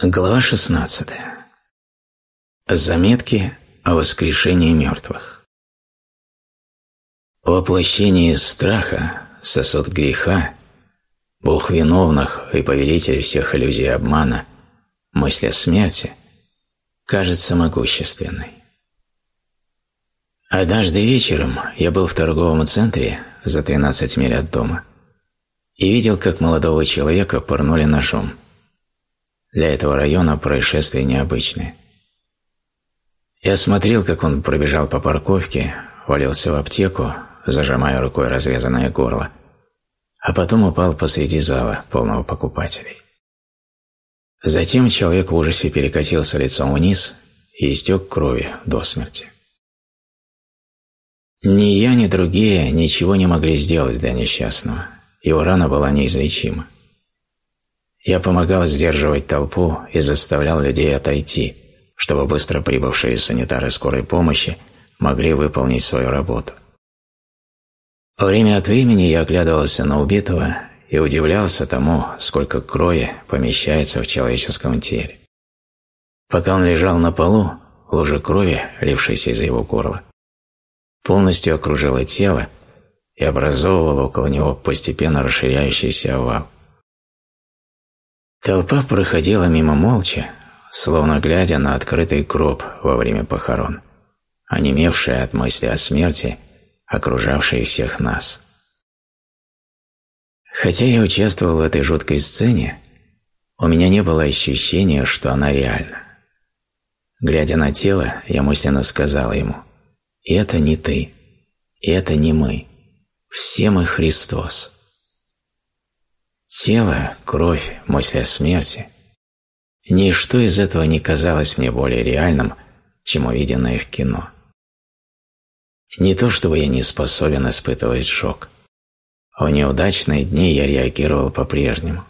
Глава 16. Заметки о воскрешении мертвых. Воплощение страха, сосуд греха, Бог виновных и повелитель всех иллюзий обмана, мысль о смерти, кажется могущественной. Однажды вечером я был в торговом центре за 13 миль от дома и видел, как молодого человека пырнули ножом. Для этого района происшествие необычное. Я смотрел, как он пробежал по парковке, валился в аптеку, зажимая рукой разрезанное горло, а потом упал посреди зала, полного покупателей. Затем человек в ужасе перекатился лицом вниз и истек крови до смерти. Ни я, ни другие ничего не могли сделать для несчастного. Его рана была неизлечима. Я помогал сдерживать толпу и заставлял людей отойти, чтобы быстро прибывшие санитары скорой помощи могли выполнить свою работу. Время от времени я оглядывался на убитого и удивлялся тому, сколько крови помещается в человеческом теле. Пока он лежал на полу, лужа крови, лившаяся из его горла, полностью окружила тело и образовывала около него постепенно расширяющийся овал. Толпа проходила мимо молча, словно глядя на открытый гроб во время похорон, онемевшая от мысли о смерти, окружавшей всех нас. Хотя я участвовал в этой жуткой сцене, у меня не было ощущения, что она реальна. Глядя на тело, я мысленно сказал ему, «Это не ты, это не мы, все мы Христос». Тело, кровь, мысль о смерти – ничто из этого не казалось мне более реальным, чем увиденное в кино. Не то чтобы я не способен испытывать шок. В неудачные дни я реагировал по-прежнему.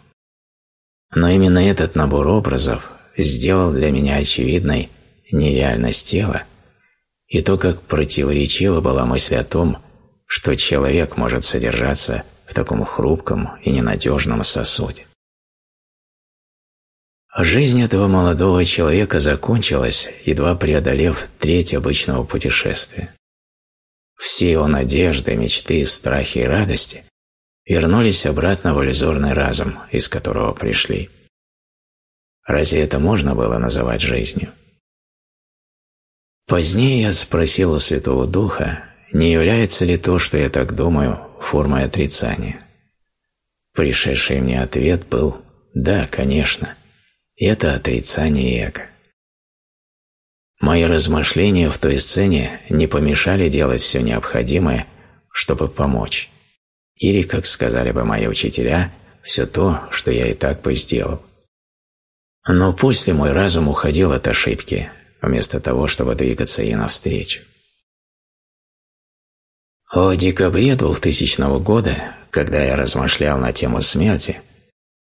Но именно этот набор образов сделал для меня очевидной нереальность тела и то, как противоречива была мысль о том, что человек может содержаться в таком хрупком и ненадежном сосуде. Жизнь этого молодого человека закончилась, едва преодолев треть обычного путешествия. Все его надежды, мечты, страхи и радости вернулись обратно в иллюзорный разум, из которого пришли. Разве это можно было называть жизнью? Позднее я спросил у Святого Духа, не является ли то, что я так думаю, формой отрицания. Пришедший мне ответ был «да, конечно, это отрицание эго». Мои размышления в той сцене не помешали делать все необходимое, чтобы помочь. Или, как сказали бы мои учителя, все то, что я и так бы сделал. Но после мой разум уходил от ошибки, вместо того, чтобы двигаться ей навстречу. В декабре 2000 года, когда я размышлял на тему смерти,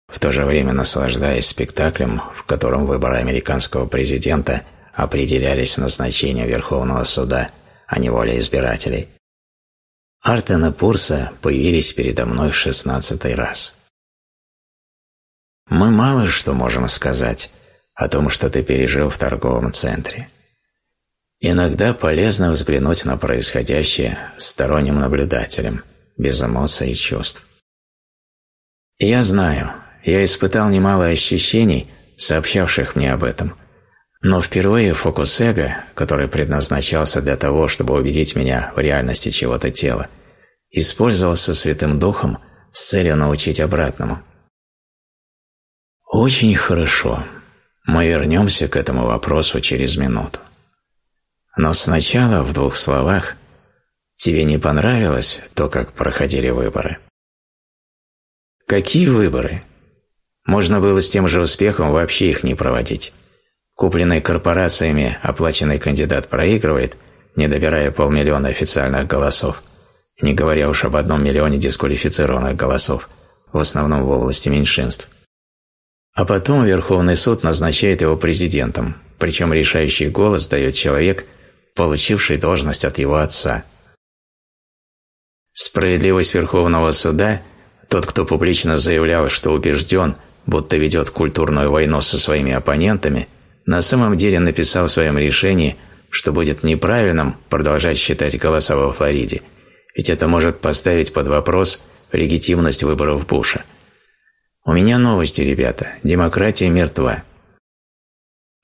в то же время наслаждаясь спектаклем, в котором выборы американского президента определялись назначением Верховного суда, а не воля избирателей, Артен и Пурса появились передо мной в шестнадцатый раз. Мы мало что можем сказать о том, что ты пережил в торговом центре. Иногда полезно взглянуть на происходящее сторонним наблюдателем, без эмоций и чувств. Я знаю, я испытал немало ощущений, сообщавших мне об этом, но впервые фокус эго, который предназначался для того, чтобы убедить меня в реальности чего-то тела, использовался Святым Духом с целью научить обратному. Очень хорошо. Мы вернемся к этому вопросу через минуту. Но сначала, в двух словах, тебе не понравилось то, как проходили выборы? Какие выборы? Можно было с тем же успехом вообще их не проводить. Купленный корпорациями оплаченный кандидат проигрывает, не добирая полмиллиона официальных голосов, не говоря уж об одном миллионе дисквалифицированных голосов, в основном в области меньшинств. А потом Верховный суд назначает его президентом, причем решающий голос дает человек – получивший должность от его отца. Справедливость Верховного Суда, тот, кто публично заявлял, что убежден, будто ведет культурную войну со своими оппонентами, на самом деле написал в своем решении, что будет неправильным продолжать считать голоса во Флориде, ведь это может поставить под вопрос легитимность выборов Буша. У меня новости, ребята. Демократия мертва.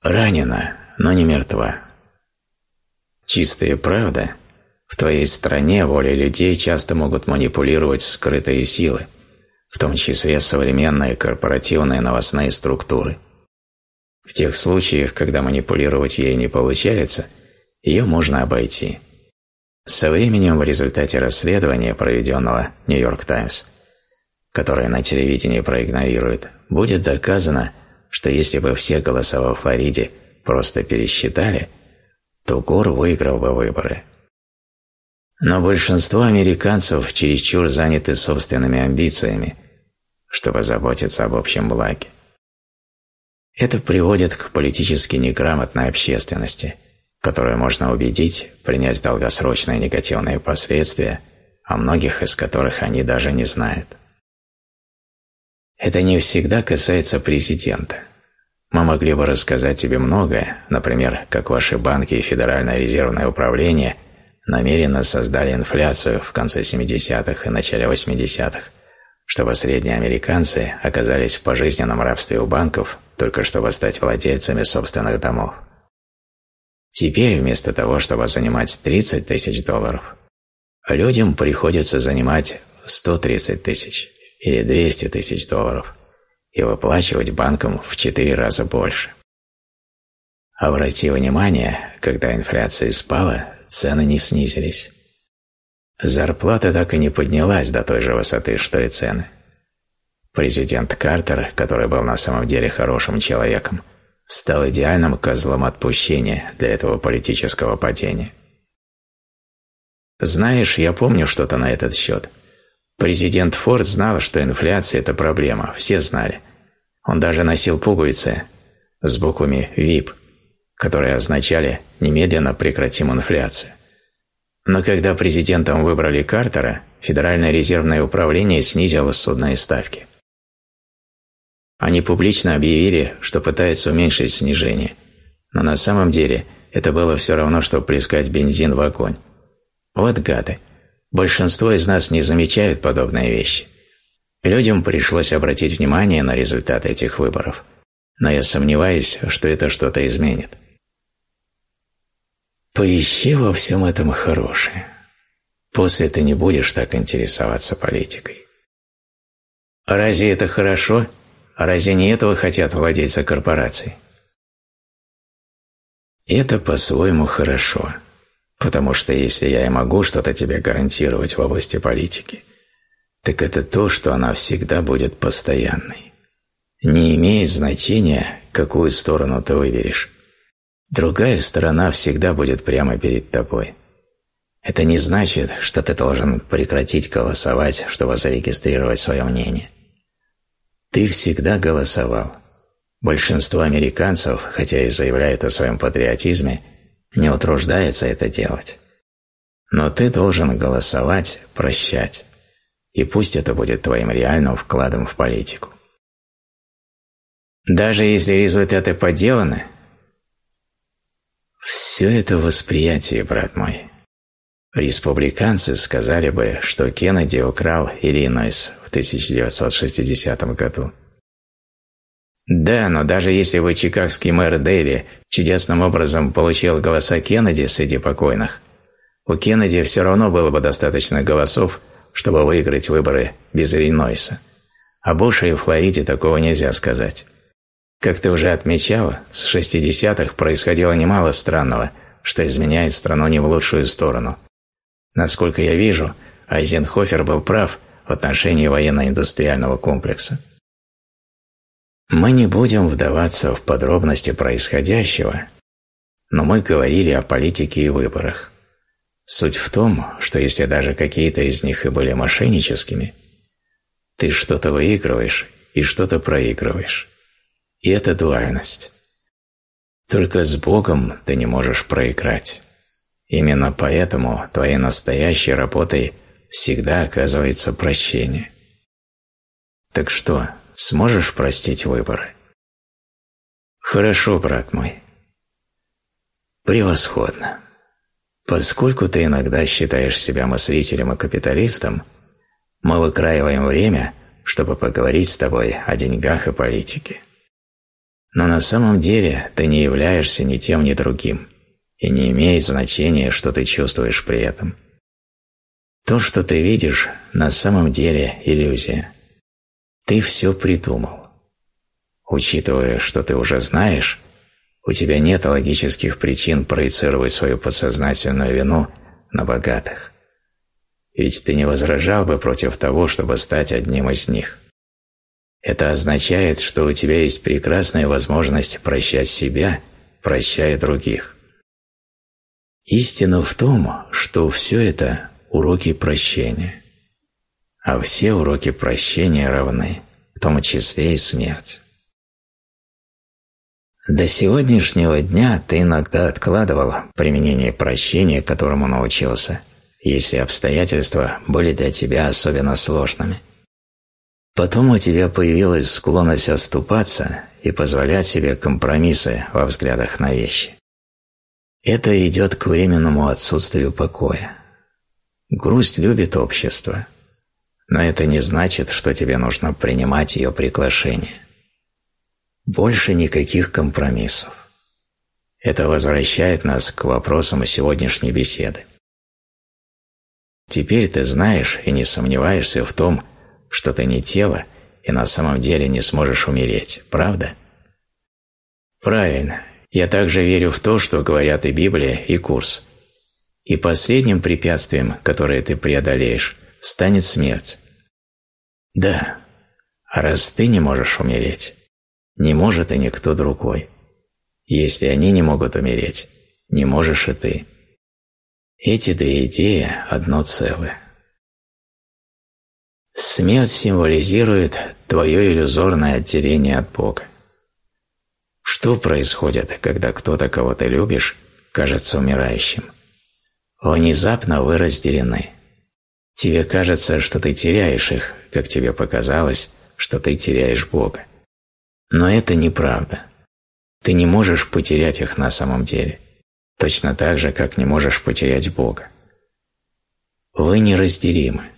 Ранена, но не мертва. Чистая правда. В твоей стране воля людей часто могут манипулировать скрытые силы, в том числе современные корпоративные новостные структуры. В тех случаях, когда манипулировать ей не получается, ее можно обойти. Со временем в результате расследования, проведенного «Нью-Йорк Таймс», которое на телевидении проигнорирует, будет доказано, что если бы все голоса во Флориде просто пересчитали, то Гор выиграл бы выборы. Но большинство американцев чересчур заняты собственными амбициями, чтобы заботиться об общем благе. Это приводит к политически неграмотной общественности, которую можно убедить принять долгосрочные негативные последствия, о многих из которых они даже не знают. Это не всегда касается президента. Мы могли бы рассказать тебе многое, например, как ваши банки и Федеральное резервное управление намеренно создали инфляцию в конце 70-х и начале 80-х, чтобы средние американцы оказались в пожизненном рабстве у банков, только чтобы стать владельцами собственных домов. Теперь вместо того, чтобы занимать 30 тысяч долларов, людям приходится занимать 130 тысяч или 200 тысяч долларов и выплачивать банкам в 4 раза больше. Обрати внимание, когда инфляция спала, цены не снизились. Зарплата так и не поднялась до той же высоты, что и цены. Президент Картер, который был на самом деле хорошим человеком, стал идеальным козлом отпущения для этого политического падения. Знаешь, я помню что-то на этот счет. Президент Форд знал, что инфляция – это проблема, все знали. Он даже носил пуговицы с буквами «ВИП», которые означали «немедленно прекратим инфляцию». Но когда президентом выбрали Картера, Федеральное резервное управление снизило судные ставки. Они публично объявили, что пытаются уменьшить снижение, но на самом деле это было все равно, что плескать бензин в огонь. Вот гады. Большинство из нас не замечают подобные вещи. Людям пришлось обратить внимание на результаты этих выборов, но я сомневаюсь, что это что-то изменит. Поищи во всем этом хорошее. После ты не будешь так интересоваться политикой. Разве это хорошо? Разве не этого хотят владельцы корпораций? Это по-своему хорошо, потому что если я и могу что-то тебе гарантировать в области политики, так это то, что она всегда будет постоянной. Не имеет значения, какую сторону ты выберешь. Другая сторона всегда будет прямо перед тобой. Это не значит, что ты должен прекратить голосовать, чтобы зарегистрировать свое мнение. Ты всегда голосовал. Большинство американцев, хотя и заявляют о своем патриотизме, не утруждаются это делать. Но ты должен голосовать, прощать. И пусть это будет твоим реальным вкладом в политику. Даже если результаты подделаны, все это восприятие, брат мой. Республиканцы сказали бы, что Кеннеди украл Иллинойс в 1960 году. Да, но даже если бы чикагский мэр Дейли чудесным образом получил голоса Кеннеди среди покойных, у Кеннеди все равно было бы достаточно голосов, чтобы выиграть выборы без Иллинойса. А Буша и Флориде такого нельзя сказать. Как ты уже отмечала, с 60-х происходило немало странного, что изменяет страну не в лучшую сторону. Насколько я вижу, Айзенхофер был прав в отношении военно-индустриального комплекса. Мы не будем вдаваться в подробности происходящего, но мы говорили о политике и выборах. Суть в том, что если даже какие-то из них и были мошенническими, ты что-то выигрываешь и что-то проигрываешь. И это дуальность. Только с Богом ты не можешь проиграть. Именно поэтому твоей настоящей работой всегда оказывается прощение. Так что, сможешь простить выборы? Хорошо, брат мой. Превосходно. Поскольку ты иногда считаешь себя мыслителем и капиталистом, мы выкраиваем время, чтобы поговорить с тобой о деньгах и политике. Но на самом деле ты не являешься ни тем, ни другим, и не имеет значения, что ты чувствуешь при этом. То, что ты видишь, на самом деле иллюзия. Ты все придумал. Учитывая, что ты уже знаешь, у тебя нет логических причин проецировать свою подсознательную вину на богатых. Ведь ты не возражал бы против того, чтобы стать одним из них. Это означает, что у тебя есть прекрасная возможность прощать себя, прощая других. Истина в том, что все это – уроки прощения. А все уроки прощения равны, в том числе и смерть. До сегодняшнего дня ты иногда откладывал применение прощения, которому научился, если обстоятельства были для тебя особенно сложными. Потом у тебя появилась склонность отступаться и позволять себе компромиссы во взглядах на вещи. Это идет к временному отсутствию покоя. Грусть любит общество, но это не значит, что тебе нужно принимать ее приглашение. Больше никаких компромиссов. Это возвращает нас к вопросам сегодняшней беседы. Теперь ты знаешь и не сомневаешься в том, что ты не тело и на самом деле не сможешь умереть, правда? Правильно. Я также верю в то, что говорят и Библия, и курс. И последним препятствием, которое ты преодолеешь, станет смерть. Да. А раз ты не можешь умереть, не может и никто другой. Если они не могут умереть, не можешь и ты. Эти две идеи – одно целое. Смерть символизирует твое иллюзорное отделение от Бога. Что происходит, когда кто-то, кого ты любишь, кажется умирающим? Внезапно вы разделены. Тебе кажется, что ты теряешь их, как тебе показалось, что ты теряешь Бога. Но это неправда. Ты не можешь потерять их на самом деле, точно так же, как не можешь потерять Бога. Вы неразделимы.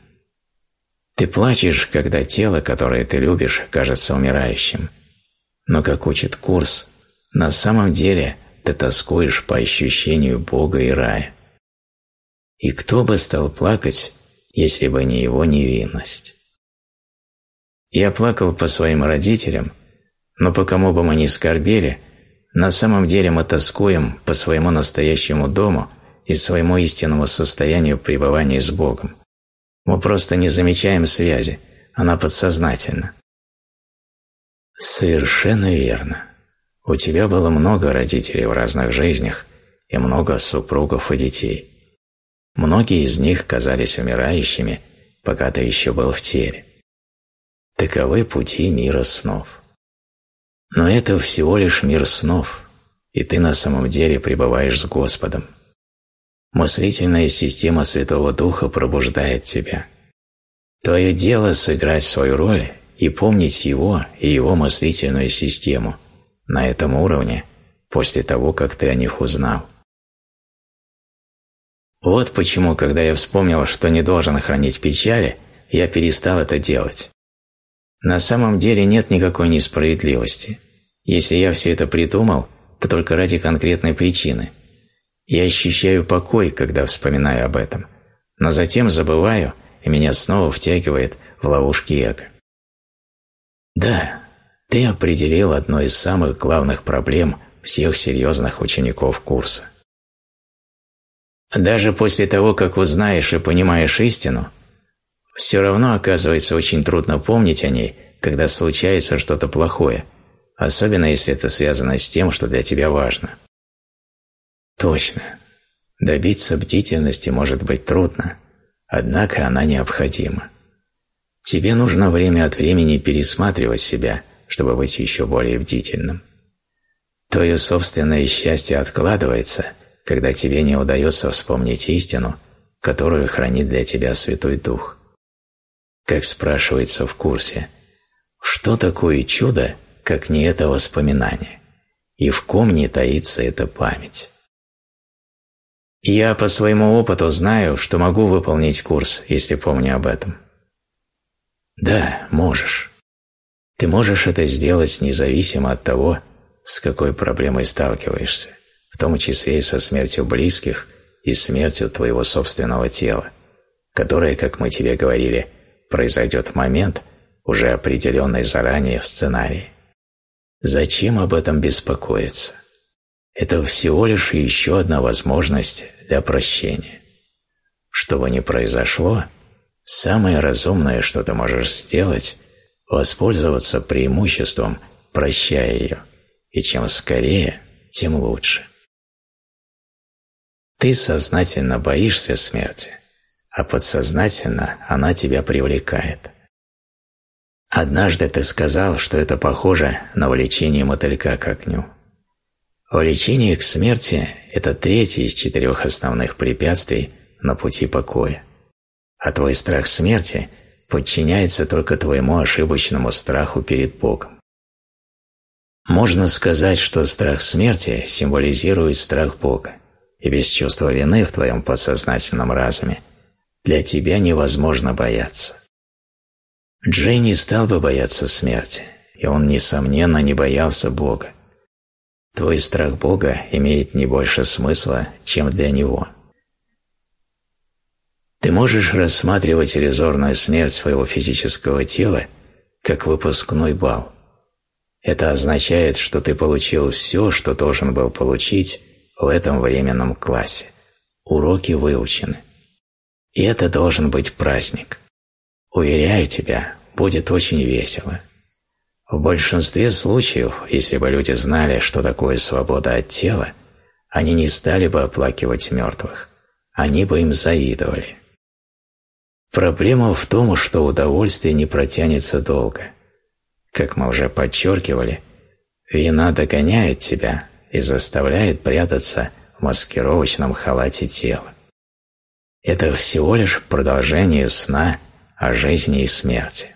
Ты плачешь, когда тело, которое ты любишь, кажется умирающим. Но, как учит курс, на самом деле ты тоскуешь по ощущению Бога и рая. И кто бы стал плакать, если бы не его невинность? Я плакал по своим родителям – но по кому бы мы ни скорбели, на самом деле мы тоскуем по своему настоящему дому и своему истинному состоянию пребывания с Богом. Мы просто не замечаем связи, она подсознательна. Совершенно верно. У тебя было много родителей в разных жизнях и много супругов и детей. Многие из них казались умирающими, пока ты еще был в теле. Таковы пути мира снов. Но это всего лишь мир снов, и ты на самом деле пребываешь с Господом. Мыслительная система Святого Духа пробуждает тебя. Твое дело – сыграть свою роль и помнить Его и Его мыслительную систему на этом уровне после того, как ты о них узнал. Вот почему, когда я вспомнил, что не должен хранить печали, я перестал это делать. На самом деле нет никакой несправедливости. Если я все это придумал, то только ради конкретной причины. Я ощущаю покой, когда вспоминаю об этом, но затем забываю, и меня снова втягивает в ловушки эго. Да, ты определил одну из самых главных проблем всех серьезных учеников курса. Даже после того, как узнаешь и понимаешь истину, все равно оказывается очень трудно помнить о ней, когда случается что-то плохое, особенно если это связано с тем, что для тебя важно. Точно. Добиться бдительности может быть трудно, однако она необходима. Тебе нужно время от времени пересматривать себя, чтобы быть еще более бдительным. Твое собственное счастье откладывается, когда тебе не удается вспомнить истину, которую хранит для тебя Святой Дух. Как спрашивается в курсе, Что такое чудо, как не это воспоминание? И в ком не таится эта память? Я по своему опыту знаю, что могу выполнить курс, если помню об этом. Да, можешь. Ты можешь это сделать независимо от того, с какой проблемой сталкиваешься, в том числе и со смертью близких и смертью твоего собственного тела, которая, как мы тебе говорили, произойдет в момент, уже определенный заранее в сценарии. Зачем об этом беспокоиться? Это всего лишь еще одна возможность для прощения. Что бы ни произошло, самое разумное, что ты можешь сделать, воспользоваться преимуществом, прощая ее, и чем скорее, тем лучше. Ты сознательно боишься смерти, а подсознательно она тебя привлекает. Однажды ты сказал, что это похоже на влечение мотылька к огню. Влечение к смерти – это третье из четырех основных препятствий на пути покоя. А твой страх смерти подчиняется только твоему ошибочному страху перед Богом. Можно сказать, что страх смерти символизирует страх Бога, и без чувства вины в твоем подсознательном разуме для тебя невозможно бояться. Джей не стал бы бояться смерти, и он, несомненно, не боялся Бога. Твой страх Бога имеет не больше смысла, чем для Него. Ты можешь рассматривать иллюзорную смерть своего физического тела как выпускной бал. Это означает, что ты получил все, что должен был получить в этом временном классе. Уроки выучены. И это должен быть праздник. Уверяю тебя, будет очень весело. В большинстве случаев, если бы люди знали, что такое свобода от тела, они не стали бы оплакивать мертвых, они бы им завидовали. Проблема в том, что удовольствие не протянется долго. Как мы уже подчеркивали, вина догоняет тебя и заставляет прятаться в маскировочном халате тела. Это всего лишь продолжение сна о жизни и смерти.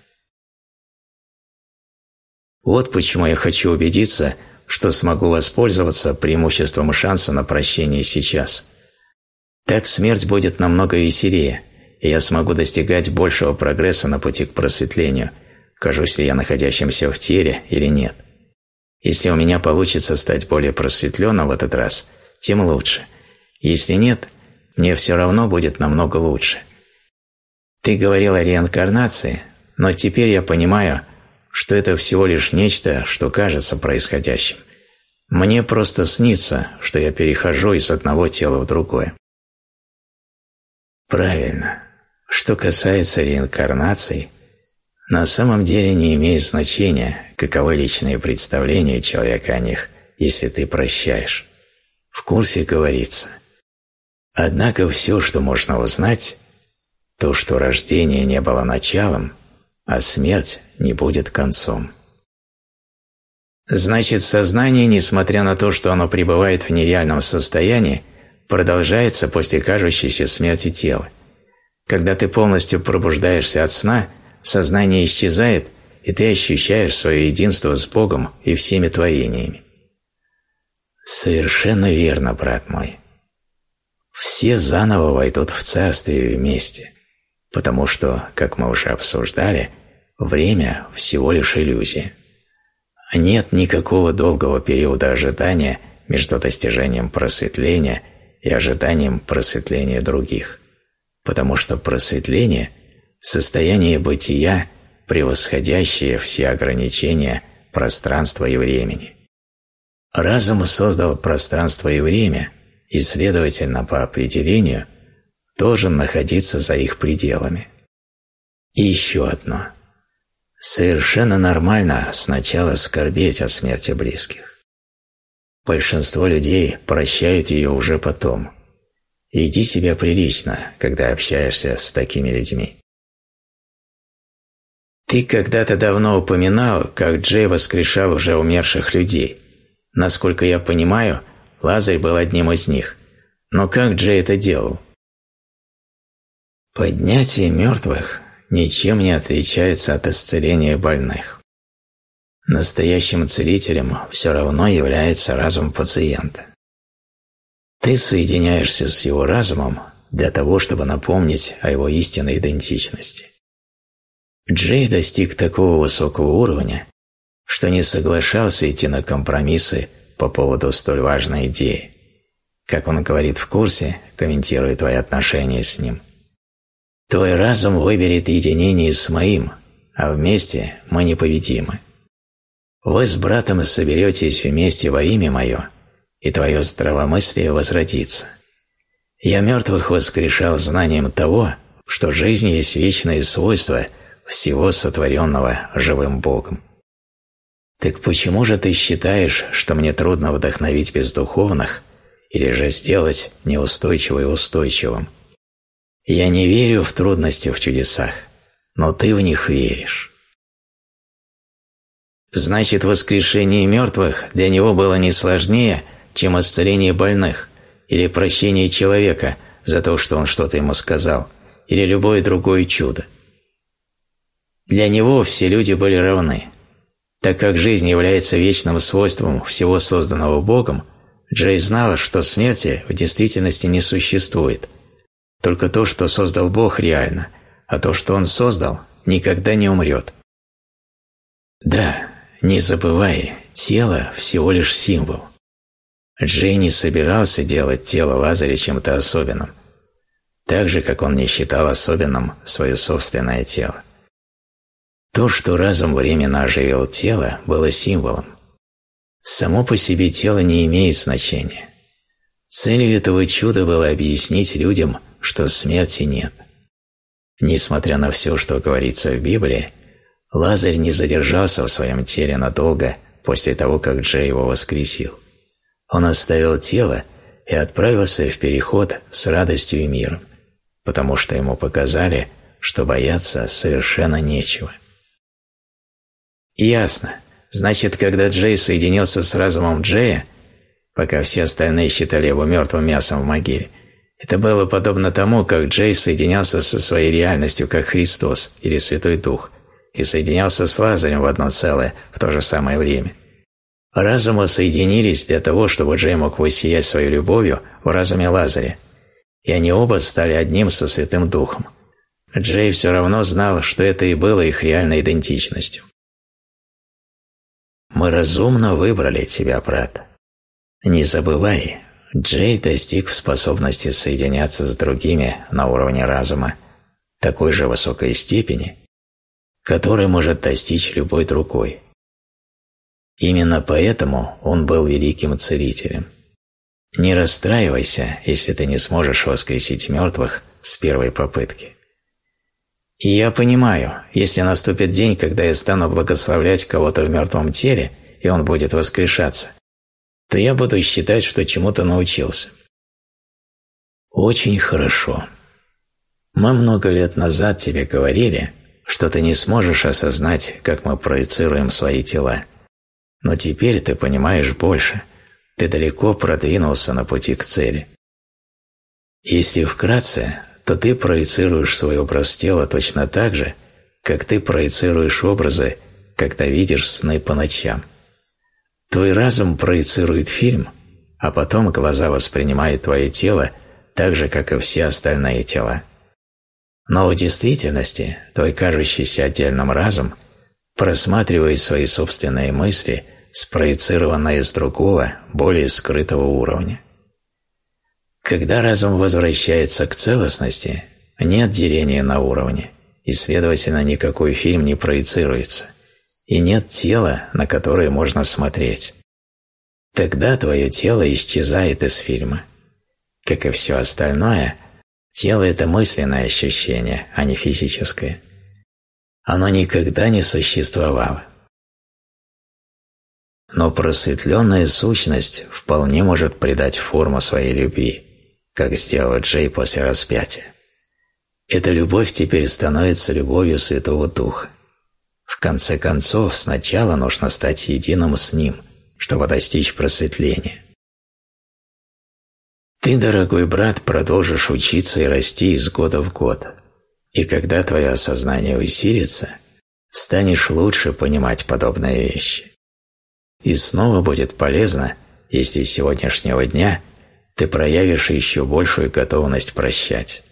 Вот почему я хочу убедиться, что смогу воспользоваться преимуществом шанса на прощение сейчас. Так смерть будет намного веселее, и я смогу достигать большего прогресса на пути к просветлению, кажусь ли я находящимся в теле или нет. Если у меня получится стать более просветленным в этот раз, тем лучше. Если нет, мне все равно будет намного лучше. Ты говорил о реинкарнации, но теперь я понимаю, что это всего лишь нечто, что кажется происходящим. Мне просто снится, что я перехожу из одного тела в другое. Правильно. Что касается реинкарнаций, на самом деле не имеет значения, каковы личные представления человека о них, если ты прощаешь. В курсе говорится. Однако все, что можно узнать, то, что рождение не было началом, а смерть не будет концом. Значит, сознание, несмотря на то, что оно пребывает в нереальном состоянии, продолжается после кажущейся смерти тела. Когда ты полностью пробуждаешься от сна, сознание исчезает, и ты ощущаешь свое единство с Богом и всеми творениями. Совершенно верно, брат мой. Все заново войдут в царствие вместе, потому что, как мы уже обсуждали, Время – всего лишь иллюзия. Нет никакого долгого периода ожидания между достижением просветления и ожиданием просветления других, потому что просветление – состояние бытия, превосходящее все ограничения пространства и времени. Разум создал пространство и время, и, следовательно, по определению, должен находиться за их пределами. И еще одно – Совершенно нормально сначала скорбеть о смерти близких. Большинство людей прощают ее уже потом. Иди себя прилично, когда общаешься с такими людьми. Ты когда-то давно упоминал, как Джей воскрешал уже умерших людей. Насколько я понимаю, Лазарь был одним из них. Но как Джей это делал? Поднятие мертвых ничем не отличается от исцеления больных. Настоящим целителем все равно является разум пациента. Ты соединяешься с его разумом для того, чтобы напомнить о его истинной идентичности. Джей достиг такого высокого уровня, что не соглашался идти на компромиссы по поводу столь важной идеи. Как он говорит в курсе, комментируя твои отношения с ним. Твой разум выберет единение с моим, а вместе мы непобедимы. Вы с братом соберетесь вместе во имя мое, и твое здравомыслие возродится. Я мертвых воскрешал знанием того, что жизнь есть вечное свойство всего сотворенного живым Богом. Так почему же ты считаешь, что мне трудно вдохновить бездуховных или же сделать неустойчивое устойчивым? Я не верю в трудности в чудесах, но ты в них веришь. Значит, воскрешение мертвых для него было не сложнее, чем исцеление больных, или прощение человека за то, что он что-то ему сказал, или любое другое чудо. Для него все люди были равны. Так как жизнь является вечным свойством всего созданного Богом, Джей знал, что смерти в действительности не существует. Только то, что создал Бог, реально, а то, что Он создал, никогда не умрет. Да, не забывай, тело всего лишь символ. Джей не собирался делать тело Лазаря чем-то особенным, так же, как он не считал особенным свое собственное тело. То, что разум временно оживил тело, было символом. Само по себе тело не имеет значения. Целью этого чуда было объяснить людям, что смерти нет. Несмотря на все, что говорится в Библии, Лазарь не задержался в своем теле надолго после того, как Джей его воскресил. Он оставил тело и отправился в переход с радостью и миром, потому что ему показали, что бояться совершенно нечего. Ясно. Значит, когда Джей соединился с разумом Джея, пока все остальные считали его мертвым мясом в могиле, это было подобно тому, как Джей соединялся со своей реальностью, как Христос или Святой Дух, и соединялся с Лазарем в одно целое в то же самое время. Разумы соединились для того, чтобы Джей мог воссиять своей любовью в разуме Лазаря, и они оба стали одним со Святым Духом. Джей все равно знал, что это и было их реальной идентичностью. «Мы разумно выбрали тебя, брат. Не забывай, Джей достиг способности соединяться с другими на уровне разума такой же высокой степени, которой может достичь любой другой. Именно поэтому он был великим целителем. Не расстраивайся, если ты не сможешь воскресить мертвых с первой попытки. И я понимаю, если наступит день, когда я стану благословлять кого-то в мертвом теле, и он будет воскрешаться, то я буду считать, что чему-то научился. Очень хорошо. Мы много лет назад тебе говорили, что ты не сможешь осознать, как мы проецируем свои тела – но теперь ты понимаешь больше, ты далеко продвинулся на пути к цели. Если вкратце, то ты проецируешь свой образ тела точно так же, как ты проецируешь образы, когда видишь сны по ночам. Твой разум проецирует фильм, а потом глаза воспринимают твое тело так же, как и все остальные тела. Но в действительности твой кажущийся отдельным разум – просматривает свои собственные мысли, спроецированные с другого, более скрытого уровня. Когда разум возвращается к целостности, нет деления на уровне, и, следовательно, никакой фильм не проецируется, и нет тела, на которое можно смотреть. Тогда твое тело исчезает из фильма. Как и все остальное, тело – это мысленное ощущение, а не физическое – оно никогда не существовало. Но просветленная сущность вполне может придать форму своей любви, как сделал Джей после распятия. Эта любовь теперь становится любовью Святого Духа. В конце концов, сначала нужно стать единым с Ним, чтобы достичь просветления. Ты, дорогой брат, продолжишь учиться и расти из года в год – и когда твое осознание усилится, станешь лучше понимать подобные вещи. И снова будет полезно, если с сегодняшнего дня ты проявишь еще большую готовность прощать.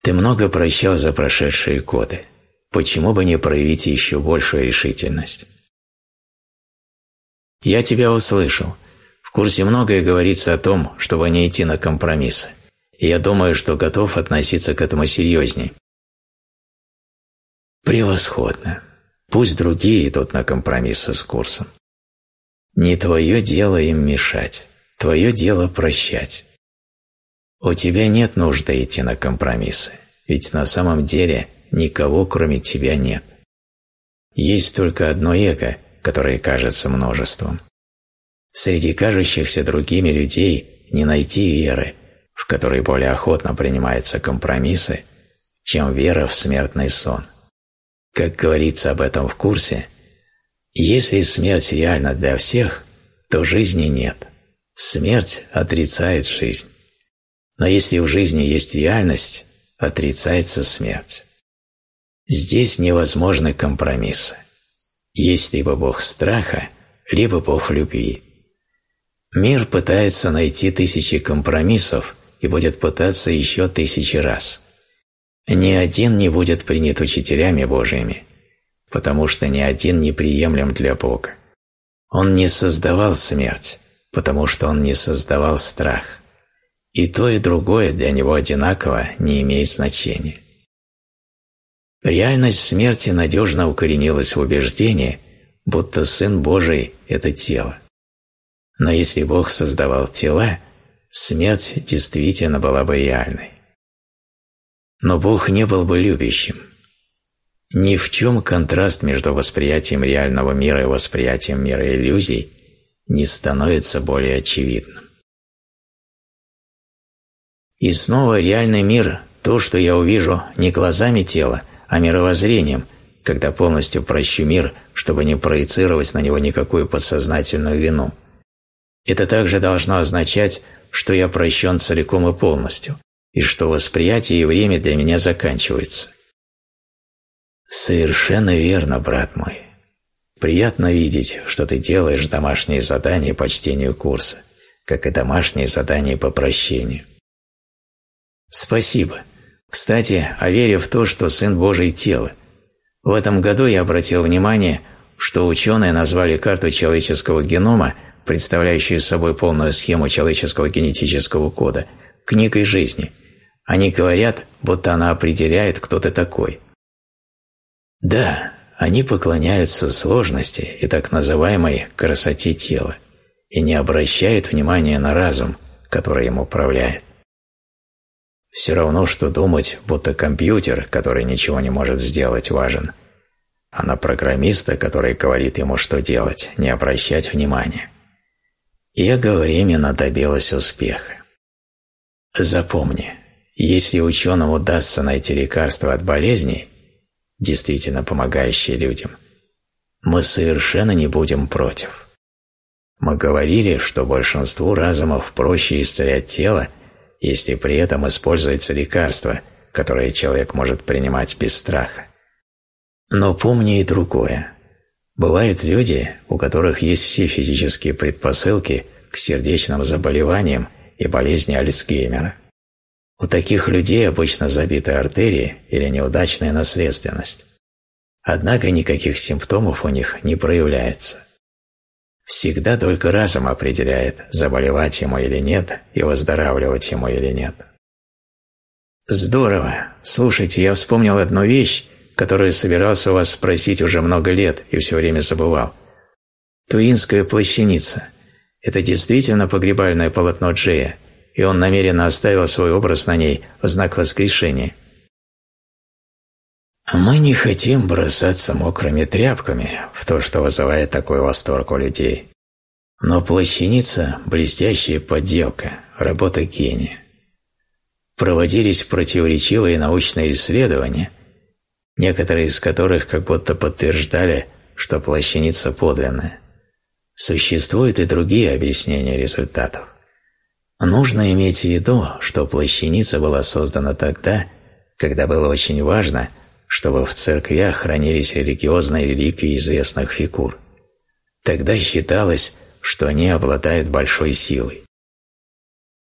Ты много прощал за прошедшие годы. Почему бы не проявить еще большую решительность? Я тебя услышал. В курсе многое говорится о том, чтобы не идти на компромиссы. И я думаю, что готов относиться к этому серьезней. Превосходно. Пусть другие идут на компромиссы с курсом. Не твое дело им мешать, твое дело прощать. У тебя нет нужды идти на компромиссы, ведь на самом деле никого кроме тебя нет. Есть только одно эго, которое кажется множеством. Среди кажущихся другими людей не найти веры, в которой более охотно принимаются компромиссы, чем вера в смертный сон. Как говорится об этом в курсе, если смерть реальна для всех, то жизни нет. Смерть отрицает жизнь. Но если в жизни есть реальность, отрицается смерть. Здесь невозможны компромиссы. Есть либо Бог страха, либо Бог любви. Мир пытается найти тысячи компромиссов и будет пытаться еще тысячи раз. Ни один не будет принят учителями Божьими – потому что ни один не приемлем для Бога. Он не создавал смерть, потому что он не создавал страх. И то, и другое для него одинаково не имеет значения. Реальность смерти надежно укоренилась в убеждении, будто Сын Божий – это тело. Но если Бог создавал тела, смерть действительно была бы реальной. Но Бог не был бы любящим – ни в чем контраст между восприятием реального мира и восприятием мира иллюзий не становится более очевидным. И снова реальный мир – то, что я увижу не глазами тела, а мировоззрением, когда полностью прощу мир, чтобы не проецировать на него никакую подсознательную вину. Это также должно означать, что я прощен целиком и полностью, и что восприятие и время для меня заканчивается – Совершенно верно, брат мой. Приятно видеть, что ты делаешь домашние задания по чтению курса, как и домашние задания по прощению. Спасибо. Кстати, о вере в то, что Сын Божий – тело. В этом году я обратил внимание, что ученые назвали карту человеческого генома, представляющую собой полную схему человеческого генетического кода, книгой жизни. Они говорят, будто она определяет, кто ты такой – да, они поклоняются сложности и так называемой красоте тела и не обращают внимания на разум, который им управляет. Все равно, что думать, будто компьютер, который ничего не может сделать, важен, а на программиста, который говорит ему, что делать, не обращать внимания. Эго временно добилось успеха. Запомни, если ученым удастся найти лекарство от болезней, действительно помогающие людям, мы совершенно не будем против. Мы говорили, что большинству разумов проще исцелять тело, если при этом используется лекарство, которое человек может принимать без страха. Но помни и другое. Бывают люди, у которых есть все физические предпосылки к сердечным заболеваниям и болезни Альцгеймера. У таких людей обычно забитые артерии или неудачная наследственность. Однако никаких симптомов у них не проявляется. Всегда только разум определяет, заболевать ему или нет и выздоравливать ему или нет. Здорово. Слушайте, я вспомнил одну вещь, которую собирался у вас спросить уже много лет и все время забывал. Туинская плащаница – это действительно погребальное полотно Джея – и он намеренно оставил свой образ на ней в знак воскрешения. Мы не хотим бросаться мокрыми тряпками в то, что вызывает такой восторг у людей. Но плащаница – блестящая подделка, работа гения. Проводились противоречивые научные исследования, некоторые из которых как будто подтверждали, что плащаница подлинная. Существуют и другие объяснения результатов. Нужно иметь в виду, что плащаница была создана тогда, когда было очень важно, чтобы в церквях хранились религиозные реликвии известных фигур. Тогда считалось, что они обладают большой силой.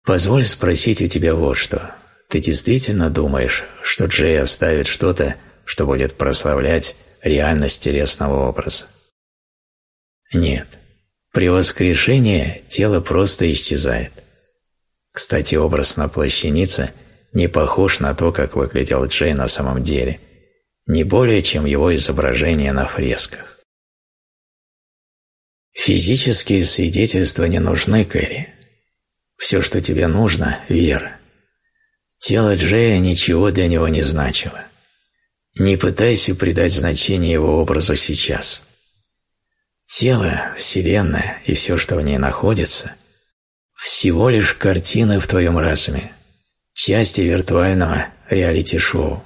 Позволь спросить у тебя вот что. Ты действительно думаешь, что Джей оставит что-то, что будет прославлять реальность телесного образа? Нет. При воскрешении тело просто исчезает. Кстати, образ на плащанице не похож на то, как выглядел Джей на самом деле, не более, чем его изображение на фресках. Физические свидетельства не нужны, Кэрри. Все, что тебе нужно – вера. Тело Джея ничего для него не значило. Не пытайся придать значение его образу сейчас. Тело, Вселенная и все, что в ней находится – всего лишь картины в твоем разуме, части виртуального реалити-шоу.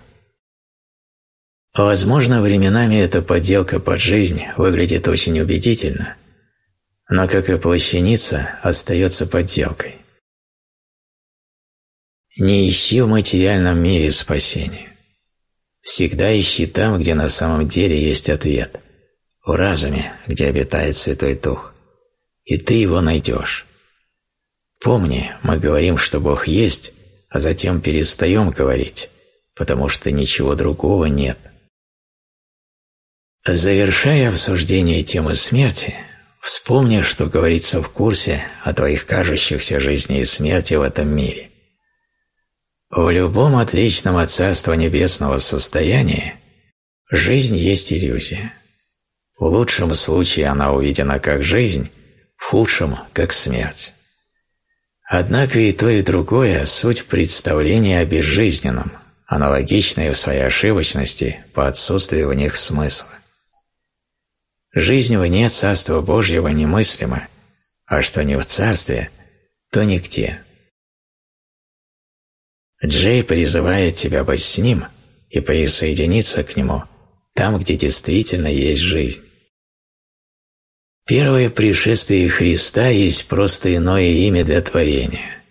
Возможно, временами эта подделка под жизнь выглядит очень убедительно, но, как и плащаница, остается подделкой. Не ищи в материальном мире спасения. Всегда ищи там, где на самом деле есть ответ, в разуме, где обитает Святой Дух, и ты его найдешь. Помни, мы говорим, что Бог есть, а затем перестаем говорить, потому что ничего другого нет. Завершая обсуждение темы смерти, вспомни, что говорится в курсе о твоих кажущихся жизни и смерти в этом мире. В любом отличном от Царства Небесного состоянии жизнь есть иллюзия. В лучшем случае она увидена как жизнь, в худшем – как смерть. Однако и то, и другое – суть представления о безжизненном, аналогичное в своей ошибочности по отсутствию в них смысла. Жизнь вне Царства Божьего немыслима, а что не в Царстве, то нигде. Джей призывает тебя быть с ним и присоединиться к нему там, где действительно есть жизнь. Первое пришествие Христа есть просто иное имя для творения,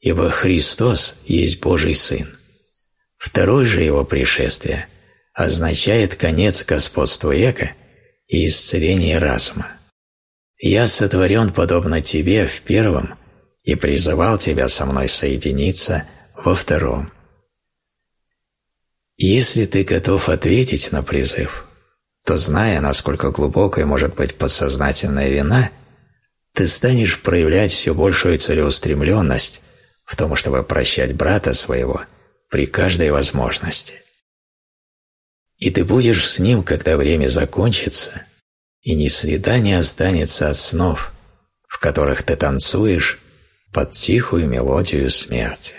ибо Христос есть Божий Сын. Второе же его пришествие означает конец господства эго и исцеление разума. «Я сотворен подобно тебе в первом и призывал тебя со мной соединиться во втором». Если ты готов ответить на призыв, то, зная, насколько глубокой может быть подсознательная вина, ты станешь проявлять все большую целеустремленность в том, чтобы прощать брата своего при каждой возможности. И ты будешь с ним, когда время закончится, и ни следа не останется от снов, в которых ты танцуешь под тихую мелодию смерти.